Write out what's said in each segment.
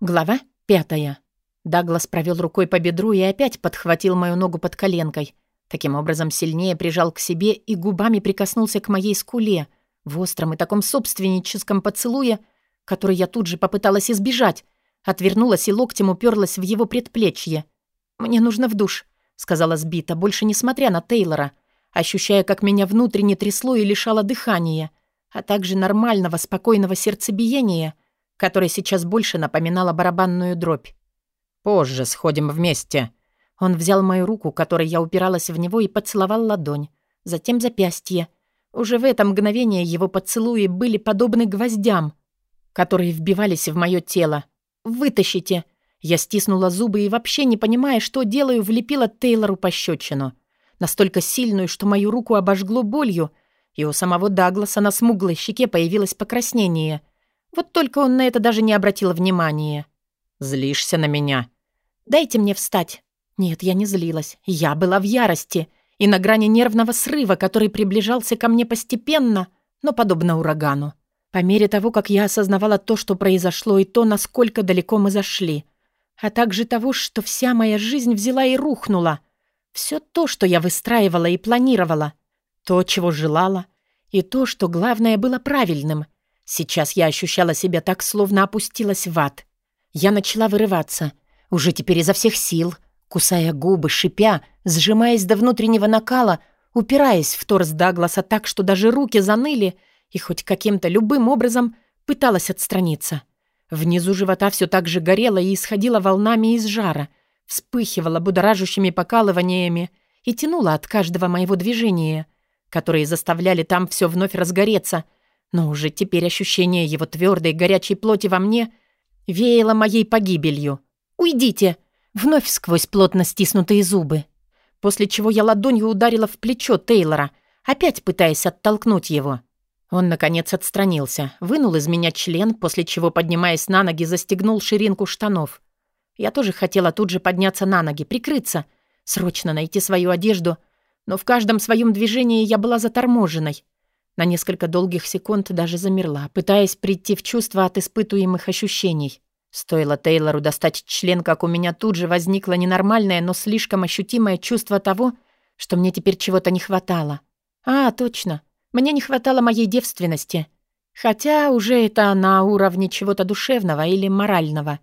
Глава пятая. Даглас провел рукой по бедру и опять подхватил мою ногу под коленкой. Таким образом, сильнее прижал к себе и губами прикоснулся к моей скуле в остром и таком собственническом поцелуе, который я тут же попыталась избежать, отвернулась и локтем уперлась в его предплечье. «Мне нужно в душ», — сказала сбита, больше не смотря на Тейлора, ощущая, как меня внутренне трясло и лишало дыхания, а также нормального, спокойного сердцебиения — которая сейчас больше напоминала барабанную дробь. «Позже сходим вместе». Он взял мою руку, которой я упиралась в него, и поцеловал ладонь. Затем запястье. Уже в это мгновение его поцелуи были подобны гвоздям, которые вбивались в мое тело. «Вытащите!» Я стиснула зубы и, вообще не понимая, что делаю, влепила Тейлору пощечину. Настолько сильную, что мою руку обожгло болью, и у самого Дагласа на смуглой щеке появилось покраснение. Вот только он на это даже не обратил внимания. «Злишься на меня?» «Дайте мне встать». Нет, я не злилась. Я была в ярости и на грани нервного срыва, который приближался ко мне постепенно, но подобно урагану. По мере того, как я осознавала то, что произошло, и то, насколько далеко мы зашли, а также того, что вся моя жизнь взяла и рухнула. Все то, что я выстраивала и планировала, то, чего желала, и то, что, главное, было правильным — Сейчас я ощущала себя так, словно опустилась в ад. Я начала вырываться, уже теперь изо всех сил, кусая губы, шипя, сжимаясь до внутреннего накала, упираясь в торс Дагласа так, что даже руки заныли, и хоть каким-то любым образом пыталась отстраниться. Внизу живота все так же горело и исходило волнами из жара, вспыхивало будоражащими покалываниями и тянуло от каждого моего движения, которые заставляли там все вновь разгореться — но уже теперь ощущение его твердой горячей плоти во мне веяло моей погибелью. «Уйдите!» Вновь сквозь плотно стиснутые зубы. После чего я ладонью ударила в плечо Тейлора, опять пытаясь оттолкнуть его. Он, наконец, отстранился, вынул из меня член, после чего, поднимаясь на ноги, застегнул ширинку штанов. Я тоже хотела тут же подняться на ноги, прикрыться, срочно найти свою одежду, но в каждом своем движении я была заторможенной — на несколько долгих секунд даже замерла, пытаясь прийти в чувство от испытуемых ощущений. Стоило Тейлору достать член, как у меня тут же возникло ненормальное, но слишком ощутимое чувство того, что мне теперь чего-то не хватало. А, точно. Мне не хватало моей девственности. Хотя уже это на уровне чего-то душевного или морального.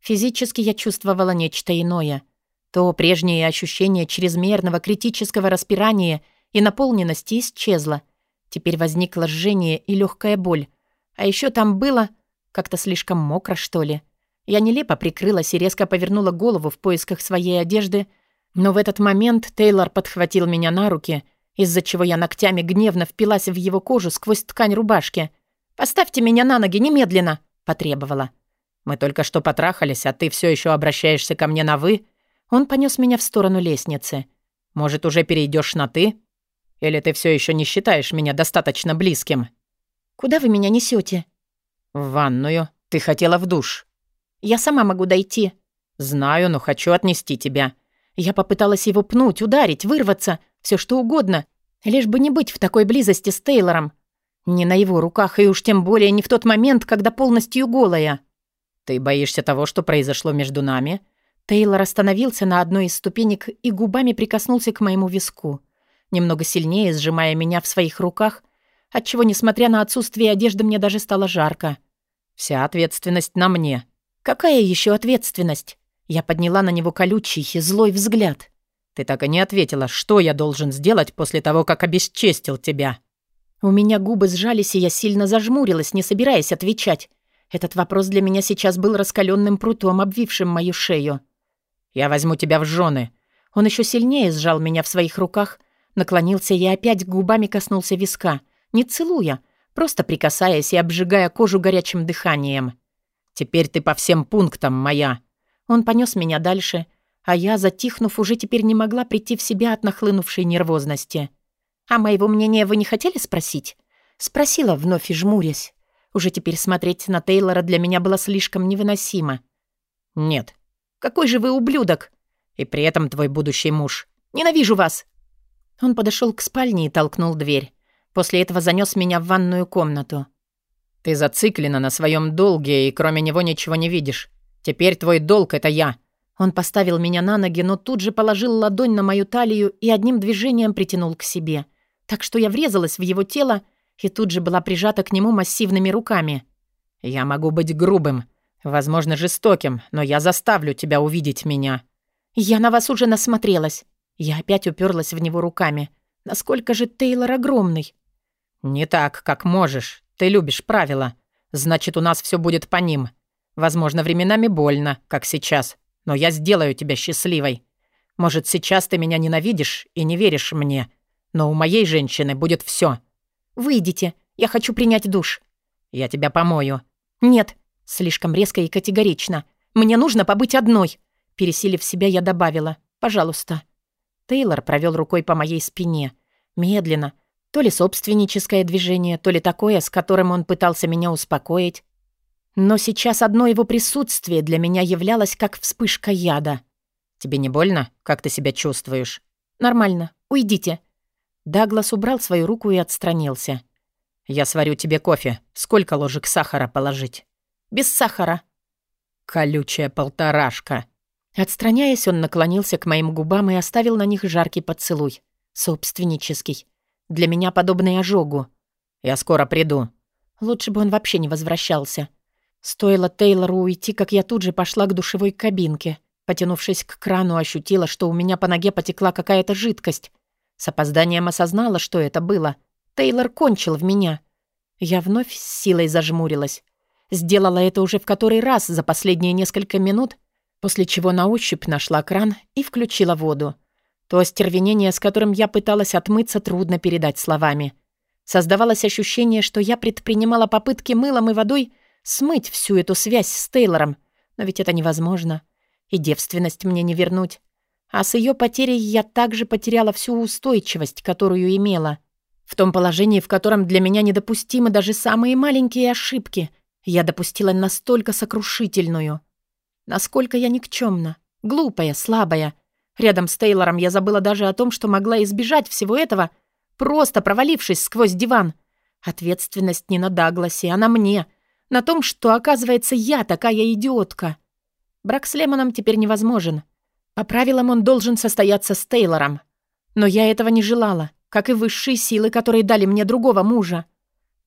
Физически я чувствовала нечто иное. То прежнее ощущение чрезмерного критического распирания и наполненности исчезло — Теперь возникло жжение и легкая боль. А еще там было как-то слишком мокро, что ли. Я нелепо прикрылась и резко повернула голову в поисках своей одежды, но в этот момент Тейлор подхватил меня на руки, из-за чего я ногтями гневно впилась в его кожу сквозь ткань рубашки. «Поставьте меня на ноги немедленно!» — потребовала. «Мы только что потрахались, а ты все еще обращаешься ко мне на «вы»?» Он понес меня в сторону лестницы. «Может, уже перейдешь на «ты»?» Или ты все еще не считаешь меня достаточно близким?» «Куда вы меня несете? «В ванную. Ты хотела в душ». «Я сама могу дойти». «Знаю, но хочу отнести тебя». Я попыталась его пнуть, ударить, вырваться, все что угодно, лишь бы не быть в такой близости с Тейлором. Не на его руках, и уж тем более не в тот момент, когда полностью голая. «Ты боишься того, что произошло между нами?» Тейлор остановился на одной из ступенек и губами прикоснулся к моему виску немного сильнее сжимая меня в своих руках, отчего, несмотря на отсутствие одежды, мне даже стало жарко. «Вся ответственность на мне». «Какая еще ответственность?» Я подняла на него колючий и злой взгляд. «Ты так и не ответила, что я должен сделать после того, как обесчестил тебя?» У меня губы сжались, и я сильно зажмурилась, не собираясь отвечать. Этот вопрос для меня сейчас был раскаленным прутом, обвившим мою шею. «Я возьму тебя в жены». Он еще сильнее сжал меня в своих руках, Наклонился и опять губами коснулся виска, не целуя, просто прикасаясь и обжигая кожу горячим дыханием. «Теперь ты по всем пунктам моя». Он понес меня дальше, а я, затихнув, уже теперь не могла прийти в себя от нахлынувшей нервозности. «А моего мнения вы не хотели спросить?» Спросила, вновь и жмурясь. Уже теперь смотреть на Тейлора для меня было слишком невыносимо. «Нет». «Какой же вы ублюдок!» «И при этом твой будущий муж». «Ненавижу вас!» Он подошел к спальне и толкнул дверь. После этого занес меня в ванную комнату. «Ты зациклена на своем долге и кроме него ничего не видишь. Теперь твой долг — это я». Он поставил меня на ноги, но тут же положил ладонь на мою талию и одним движением притянул к себе. Так что я врезалась в его тело и тут же была прижата к нему массивными руками. «Я могу быть грубым, возможно, жестоким, но я заставлю тебя увидеть меня». «Я на вас уже насмотрелась». Я опять уперлась в него руками. «Насколько же Тейлор огромный?» «Не так, как можешь. Ты любишь правила. Значит, у нас все будет по ним. Возможно, временами больно, как сейчас. Но я сделаю тебя счастливой. Может, сейчас ты меня ненавидишь и не веришь мне. Но у моей женщины будет все. «Выйдите. Я хочу принять душ». «Я тебя помою». «Нет». Слишком резко и категорично. «Мне нужно побыть одной». Пересилив себя, я добавила. «Пожалуйста». Тейлор провел рукой по моей спине. Медленно. То ли собственническое движение, то ли такое, с которым он пытался меня успокоить. Но сейчас одно его присутствие для меня являлось как вспышка яда. «Тебе не больно? Как ты себя чувствуешь?» «Нормально. Уйдите». Даглас убрал свою руку и отстранился. «Я сварю тебе кофе. Сколько ложек сахара положить?» «Без сахара». «Колючая полторашка». Отстраняясь, он наклонился к моим губам и оставил на них жаркий поцелуй. Собственнический. Для меня подобный ожогу. «Я скоро приду». Лучше бы он вообще не возвращался. Стоило Тейлору уйти, как я тут же пошла к душевой кабинке. Потянувшись к крану, ощутила, что у меня по ноге потекла какая-то жидкость. С опозданием осознала, что это было. Тейлор кончил в меня. Я вновь с силой зажмурилась. Сделала это уже в который раз за последние несколько минут, после чего на ощупь нашла кран и включила воду. То остервенение, с которым я пыталась отмыться, трудно передать словами. Создавалось ощущение, что я предпринимала попытки мылом и водой смыть всю эту связь с Тейлором, но ведь это невозможно. И девственность мне не вернуть. А с ее потерей я также потеряла всю устойчивость, которую имела. В том положении, в котором для меня недопустимы даже самые маленькие ошибки, я допустила настолько сокрушительную. Насколько я никчемна, глупая, слабая. Рядом с Тейлором я забыла даже о том, что могла избежать всего этого, просто провалившись сквозь диван. Ответственность не на Дагласе, а на мне. На том, что, оказывается, я такая идиотка. Брак с Лемоном теперь невозможен. По правилам он должен состояться с Тейлором. Но я этого не желала, как и высшие силы, которые дали мне другого мужа.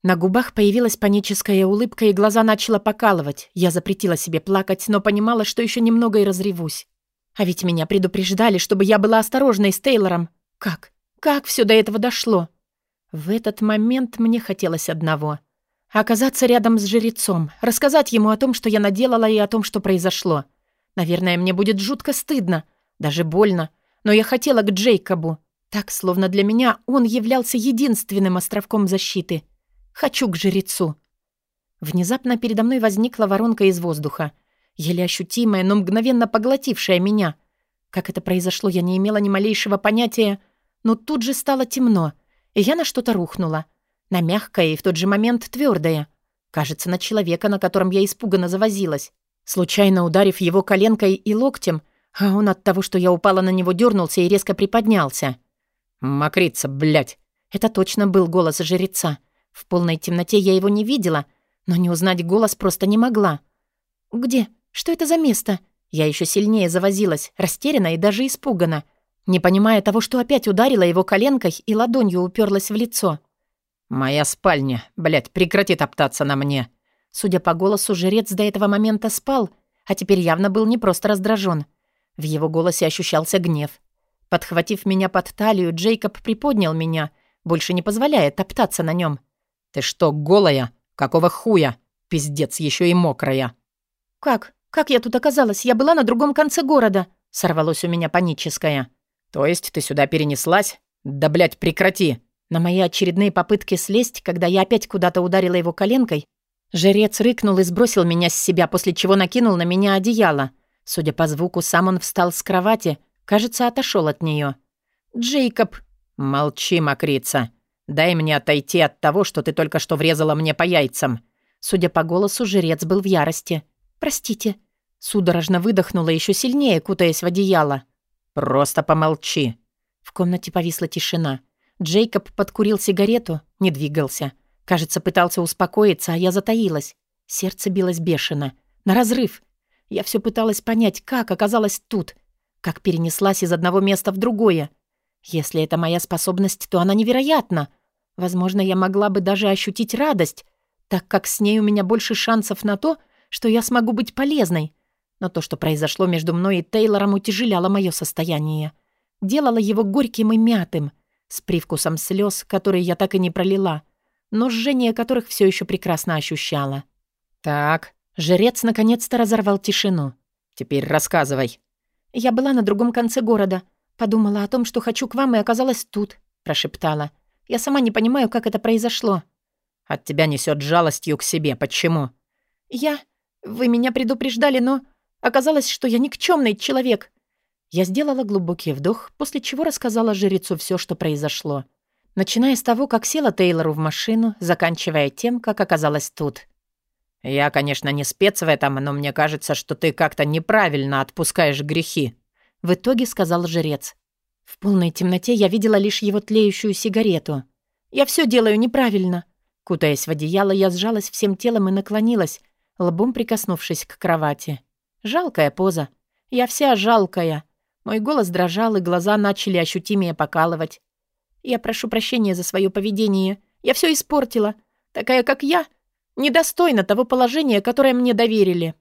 На губах появилась паническая улыбка, и глаза начала покалывать. Я запретила себе плакать, но понимала, что еще немного и разревусь. А ведь меня предупреждали, чтобы я была осторожной с Тейлором. Как? Как все до этого дошло? В этот момент мне хотелось одного — оказаться рядом с жрецом, рассказать ему о том, что я наделала, и о том, что произошло — Наверное, мне будет жутко стыдно, даже больно, но я хотела к Джейкобу. Так, словно для меня он являлся единственным островком защиты. Хочу к жрецу. Внезапно передо мной возникла воронка из воздуха, еле ощутимая, но мгновенно поглотившая меня. Как это произошло, я не имела ни малейшего понятия, но тут же стало темно, и я на что-то рухнула. На мягкое и в тот же момент твердое. Кажется, на человека, на котором я испуганно завозилась случайно ударив его коленкой и локтем, а он от того, что я упала на него, дернулся и резко приподнялся. «Мокрица, блядь!» Это точно был голос жреца. В полной темноте я его не видела, но не узнать голос просто не могла. «Где? Что это за место?» Я еще сильнее завозилась, растеряна и даже испугана, не понимая того, что опять ударила его коленкой и ладонью уперлась в лицо. «Моя спальня. Блядь, прекрати топтаться на мне!» Судя по голосу, жрец до этого момента спал, а теперь явно был не просто раздражен. В его голосе ощущался гнев. Подхватив меня под талию, Джейкоб приподнял меня, больше не позволяя топтаться на нем. «Ты что, голая? Какого хуя? Пиздец, еще и мокрая!» «Как? Как я тут оказалась? Я была на другом конце города!» Сорвалось у меня паническое. «То есть ты сюда перенеслась? Да, блядь, прекрати!» На мои очередные попытки слезть, когда я опять куда-то ударила его коленкой, Жрец рыкнул и сбросил меня с себя, после чего накинул на меня одеяло. Судя по звуку, сам он встал с кровати, кажется, отошел от нее. «Джейкоб!» «Молчи, мокрица. Дай мне отойти от того, что ты только что врезала мне по яйцам». Судя по голосу, жрец был в ярости. «Простите». Судорожно выдохнула еще сильнее, кутаясь в одеяло. «Просто помолчи». В комнате повисла тишина. Джейкоб подкурил сигарету, не двигался. Кажется, пытался успокоиться, а я затаилась. Сердце билось бешено. На разрыв. Я все пыталась понять, как оказалась тут, как перенеслась из одного места в другое. Если это моя способность, то она невероятна. Возможно, я могла бы даже ощутить радость, так как с ней у меня больше шансов на то, что я смогу быть полезной. Но то, что произошло между мной и Тейлором, утяжеляло мое состояние. Делало его горьким и мятым, с привкусом слез, которые я так и не пролила, но жжение которых все еще прекрасно ощущала. «Так, Жрец наконец-то разорвал тишину. «Теперь рассказывай». «Я была на другом конце города. Подумала о том, что хочу к вам, и оказалась тут», — прошептала. «Я сама не понимаю, как это произошло». «От тебя несет жалостью к себе. Почему?» «Я... Вы меня предупреждали, но... Оказалось, что я никчемный человек». Я сделала глубокий вдох, после чего рассказала жрецу все, что произошло. Начиная с того, как села Тейлору в машину, заканчивая тем, как оказалась тут. «Я, конечно, не спец в этом, но мне кажется, что ты как-то неправильно отпускаешь грехи», — в итоге сказал жрец. В полной темноте я видела лишь его тлеющую сигарету. «Я все делаю неправильно». Кутаясь в одеяло, я сжалась всем телом и наклонилась, лбом прикоснувшись к кровати. Жалкая поза. Я вся жалкая. Мой голос дрожал, и глаза начали ощутимее покалывать. «Я прошу прощения за свое поведение. Я все испортила. Такая, как я, недостойна того положения, которое мне доверили.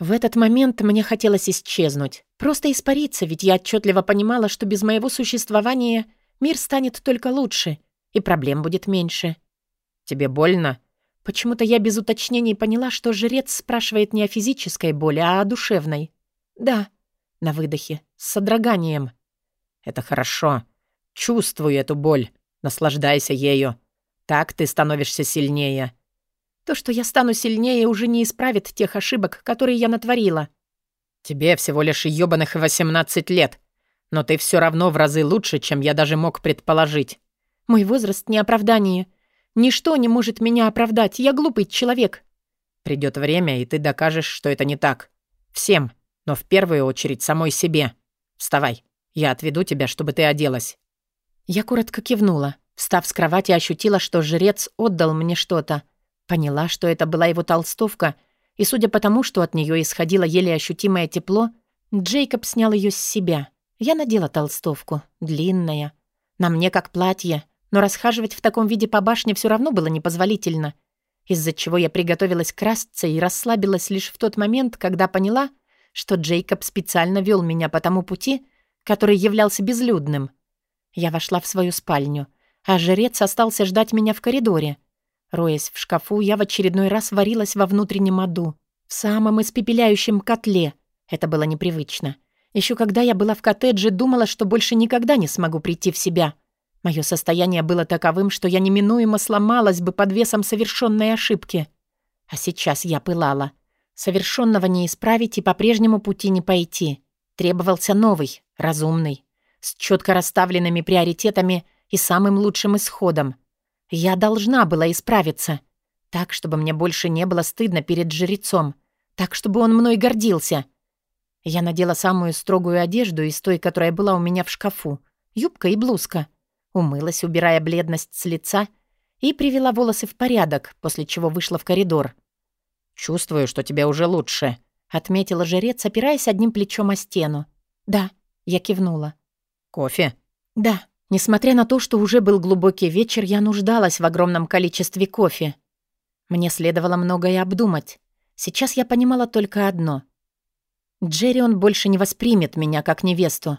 В этот момент мне хотелось исчезнуть, просто испариться, ведь я отчетливо понимала, что без моего существования мир станет только лучше, и проблем будет меньше. «Тебе больно?» Почему-то я без уточнений поняла, что жрец спрашивает не о физической боли, а о душевной. «Да», на выдохе, с содроганием. «Это хорошо. Чувствую эту боль. Наслаждайся ею. Так ты становишься сильнее. То, что я стану сильнее, уже не исправит тех ошибок, которые я натворила. Тебе всего лишь ёбаных 18 лет. Но ты все равно в разы лучше, чем я даже мог предположить. Мой возраст не оправдание. Ничто не может меня оправдать. Я глупый человек. Придет время, и ты докажешь, что это не так. Всем, но в первую очередь самой себе. Вставай. Я отведу тебя, чтобы ты оделась. Я коротко кивнула. Встав с кровати, ощутила, что жрец отдал мне что-то. Поняла, что это была его толстовка, и судя по тому, что от нее исходило еле ощутимое тепло, Джейкоб снял ее с себя. Я надела толстовку, длинная. На мне как платье, но расхаживать в таком виде по башне все равно было непозволительно, из-за чего я приготовилась красться и расслабилась лишь в тот момент, когда поняла, что Джейкоб специально вел меня по тому пути, который являлся безлюдным. Я вошла в свою спальню, а жрец остался ждать меня в коридоре — Роясь в шкафу, я в очередной раз варилась во внутреннем аду, в самом испепеляющем котле. Это было непривычно. Еще когда я была в коттедже, думала, что больше никогда не смогу прийти в себя. Мое состояние было таковым, что я неминуемо сломалась бы под весом совершенной ошибки. А сейчас я пылала. Совершенного не исправить и по прежнему пути не пойти. Требовался новый, разумный, с четко расставленными приоритетами и самым лучшим исходом. Я должна была исправиться. Так, чтобы мне больше не было стыдно перед жрецом. Так, чтобы он мной гордился. Я надела самую строгую одежду из той, которая была у меня в шкафу. Юбка и блузка. Умылась, убирая бледность с лица, и привела волосы в порядок, после чего вышла в коридор. «Чувствую, что тебе уже лучше», — отметила жрец, опираясь одним плечом о стену. «Да», — я кивнула. «Кофе?» «Да». Несмотря на то, что уже был глубокий вечер, я нуждалась в огромном количестве кофе. Мне следовало многое обдумать. Сейчас я понимала только одно. Джерри он больше не воспримет меня как невесту.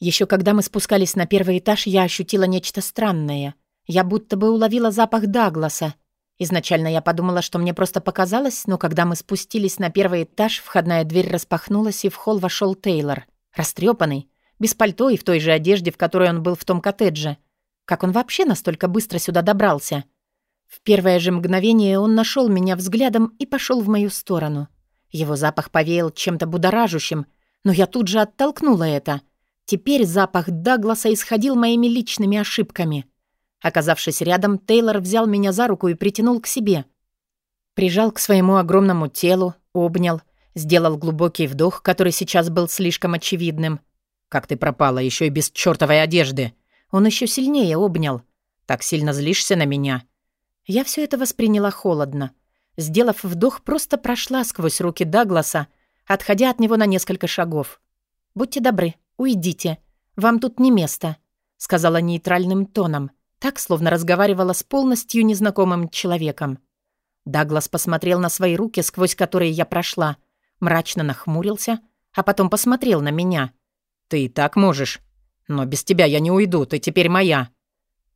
Еще когда мы спускались на первый этаж, я ощутила нечто странное. Я будто бы уловила запах Дагласа. Изначально я подумала, что мне просто показалось, но когда мы спустились на первый этаж, входная дверь распахнулась, и в холл вошел Тейлор. Растрепанный, без пальто и в той же одежде, в которой он был в том коттедже. Как он вообще настолько быстро сюда добрался? В первое же мгновение он нашел меня взглядом и пошел в мою сторону. Его запах повеял чем-то будоражущим, но я тут же оттолкнула это. Теперь запах Дагласа исходил моими личными ошибками. Оказавшись рядом, Тейлор взял меня за руку и притянул к себе. Прижал к своему огромному телу, обнял, сделал глубокий вдох, который сейчас был слишком очевидным — как ты пропала, еще и без чертовой одежды. Он еще сильнее обнял. Так сильно злишься на меня. Я все это восприняла холодно. Сделав вдох, просто прошла сквозь руки Дагласа, отходя от него на несколько шагов. «Будьте добры, уйдите. Вам тут не место», — сказала нейтральным тоном, так, словно разговаривала с полностью незнакомым человеком. Даглас посмотрел на свои руки, сквозь которые я прошла, мрачно нахмурился, а потом посмотрел на меня. «Ты и так можешь. Но без тебя я не уйду, ты теперь моя.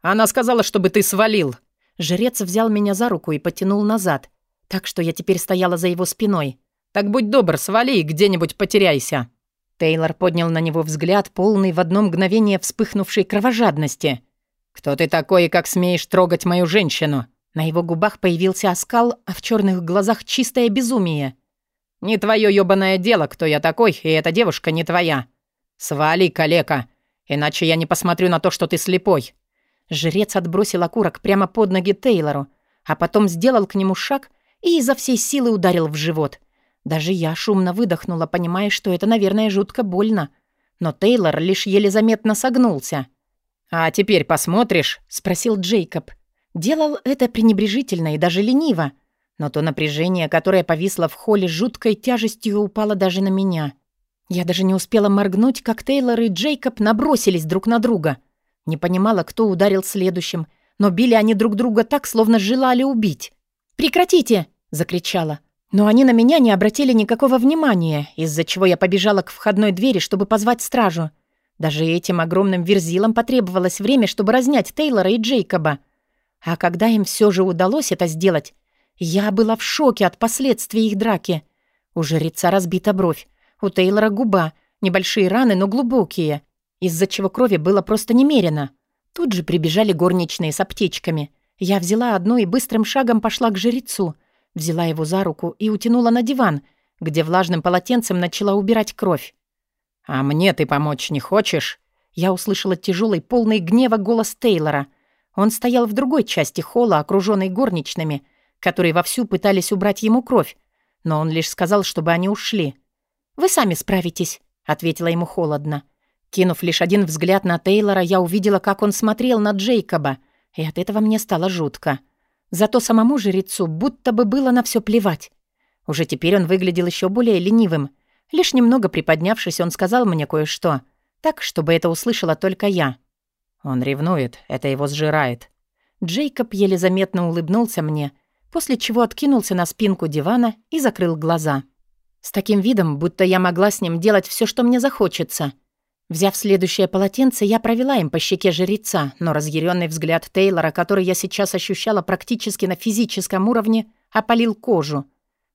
Она сказала, чтобы ты свалил». Жрец взял меня за руку и потянул назад, так что я теперь стояла за его спиной. «Так будь добр, свали и где-нибудь потеряйся». Тейлор поднял на него взгляд, полный в одно мгновение вспыхнувшей кровожадности. «Кто ты такой и как смеешь трогать мою женщину?» На его губах появился оскал, а в черных глазах чистое безумие. «Не твое ёбаное дело, кто я такой, и эта девушка не твоя. Свали, калека, иначе я не посмотрю на то, что ты слепой». Жрец отбросил окурок прямо под ноги Тейлору, а потом сделал к нему шаг и изо всей силы ударил в живот. Даже я шумно выдохнула, понимая, что это, наверное, жутко больно. Но Тейлор лишь еле заметно согнулся. «А теперь посмотришь?» — спросил Джейкоб. Делал это пренебрежительно и даже лениво. Но то напряжение, которое повисло в холле жуткой тяжестью, упало даже на меня. Я даже не успела моргнуть, как Тейлор и Джейкоб набросились друг на друга. Не понимала, кто ударил следующим, но били они друг друга так, словно желали убить. «Прекратите!» — закричала. Но они на меня не обратили никакого внимания, из-за чего я побежала к входной двери, чтобы позвать стражу. Даже этим огромным верзилам потребовалось время, чтобы разнять Тейлора и Джейкоба. А когда им все же удалось это сделать, я была в шоке от последствий их драки. У жреца разбита бровь, у Тейлора губа, небольшие раны, но глубокие, из-за чего крови было просто немерено. Тут же прибежали горничные с аптечками. Я взяла одну и быстрым шагом пошла к жрецу, взяла его за руку и утянула на диван, где влажным полотенцем начала убирать кровь. «А мне ты помочь не хочешь?» Я услышала тяжелый, полный гнева голос Тейлора. Он стоял в другой части холла, окруженный горничными, которые вовсю пытались убрать ему кровь, но он лишь сказал, чтобы они ушли. «Вы сами справитесь», — ответила ему холодно. Кинув лишь один взгляд на Тейлора, я увидела, как он смотрел на Джейкоба, и от этого мне стало жутко. Зато самому жрецу будто бы было на все плевать. Уже теперь он выглядел еще более ленивым. Лишь немного приподнявшись, он сказал мне кое-что, так, чтобы это услышала только я. Он ревнует, это его сжирает. Джейкоб еле заметно улыбнулся мне, после чего откинулся на спинку дивана и закрыл глаза. С таким видом, будто я могла с ним делать все, что мне захочется — Взяв следующее полотенце, я провела им по щеке жреца, но разъяренный взгляд Тейлора, который я сейчас ощущала практически на физическом уровне, опалил кожу.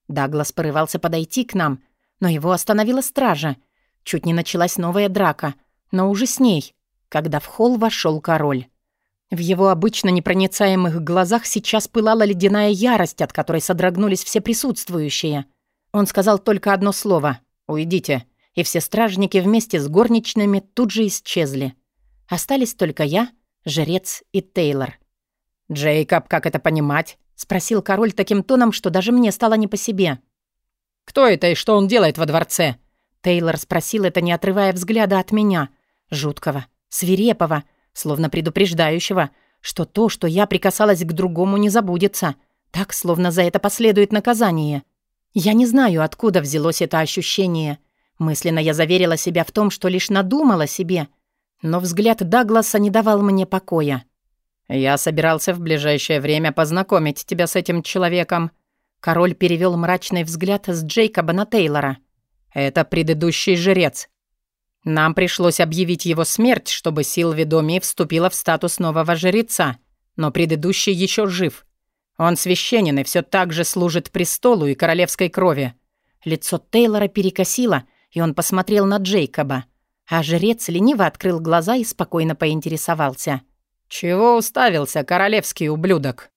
Даглас порывался подойти к нам, но его остановила стража. Чуть не началась новая драка, но уже с ней, когда в холл вошел король. В его обычно непроницаемых глазах сейчас пылала ледяная ярость, от которой содрогнулись все присутствующие. Он сказал только одно слово «Уйдите» и все стражники вместе с горничными тут же исчезли. Остались только я, жрец и Тейлор. «Джейкоб, как это понимать?» — спросил король таким тоном, что даже мне стало не по себе. «Кто это и что он делает во дворце?» Тейлор спросил это, не отрывая взгляда от меня. Жуткого, свирепого, словно предупреждающего, что то, что я прикасалась к другому, не забудется. Так, словно за это последует наказание. Я не знаю, откуда взялось это ощущение — Мысленно я заверила себя в том, что лишь надумала себе, но взгляд Дагласа не давал мне покоя. «Я собирался в ближайшее время познакомить тебя с этим человеком». Король перевел мрачный взгляд с Джейкоба на Тейлора. «Это предыдущий жрец. Нам пришлось объявить его смерть, чтобы сил ведомии вступила в статус нового жреца, но предыдущий еще жив. Он священен и все так же служит престолу и королевской крови». Лицо Тейлора перекосило, и он посмотрел на Джейкоба. А жрец лениво открыл глаза и спокойно поинтересовался. «Чего уставился, королевский ублюдок?»